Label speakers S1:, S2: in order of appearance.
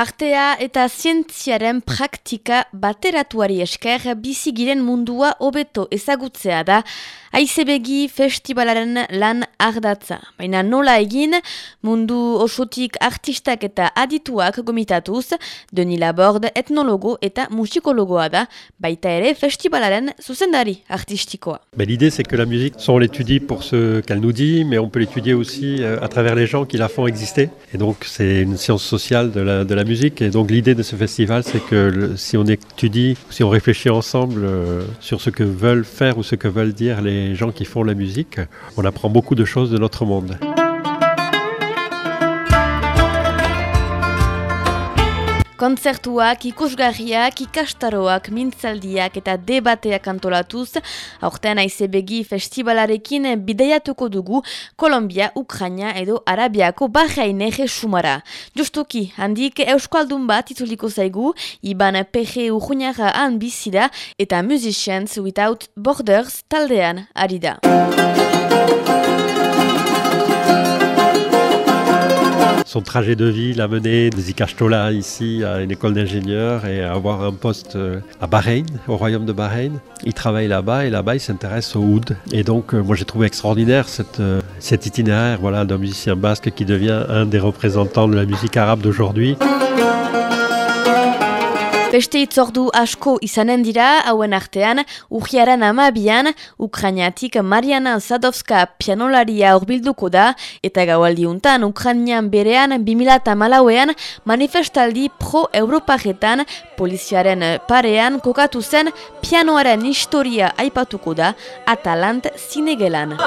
S1: Artea eta zientziaren praktika bateratuari esker bizigiren mundua hobeto ezagutzea da Aizebegi festivalaren lan ardatza. Baina nola egin? Mundu osotik artistak eta adituak gomitatuz, Deni Laborde etnologo eta musikologoa da, baita ere festivalaren zuzendari artistikoa.
S2: L'idée c'est que la musique, on l'étudie pour ce qu'elle nous dit, mais on peut l'étudier aussi euh, à travers les gens qui la font exister. Et donc c'est une science sociale de la, de la musique. Et donc l'idée de ce festival, c'est que si on étudie, si on réfléchit ensemble euh, sur ce que veulent faire ou ce que veulent dire les gens qui font la musique, on apprend beaucoup de choses de notre monde.
S1: Kontzertuak, ikusgarriak, ikastaroak, mintzaldiak eta debateak antolatuz, aurtean aizebegi festivalarekin bideiatuko dugu Kolombia, Ukraina edo Arabiako Bahraine sumara. Justuki, handik Euskaldun bat ituliko zaigu, Iban PG Urruñara han bizida eta Musicians Without Borders taldean ari da.
S2: Son trajet de vie l'a mené de Zikashtola ici à une école d'ingénieur et à avoir un poste euh, à Bahreïn, au royaume de Bahreïn. Il travaille là-bas et là-bas il s'intéresse au oud. Et donc euh, moi j'ai trouvé extraordinaire cette, euh, cet itinéraire voilà, d'un musicien basque qui devient un des représentants de la musique arabe d'aujourd'hui.
S1: Beste itzordu asko izanen dira, hauen artean, urgiaran amabian, Ukrainiatik Mariana Zadovska pianolaria horbilduko da, eta gaualdiuntan Ukrainian berean 2008an manifestaldi pro-europajetan poliziaren parean kokatu zen pianoaren historia aipatuko da Atalant zinegelan.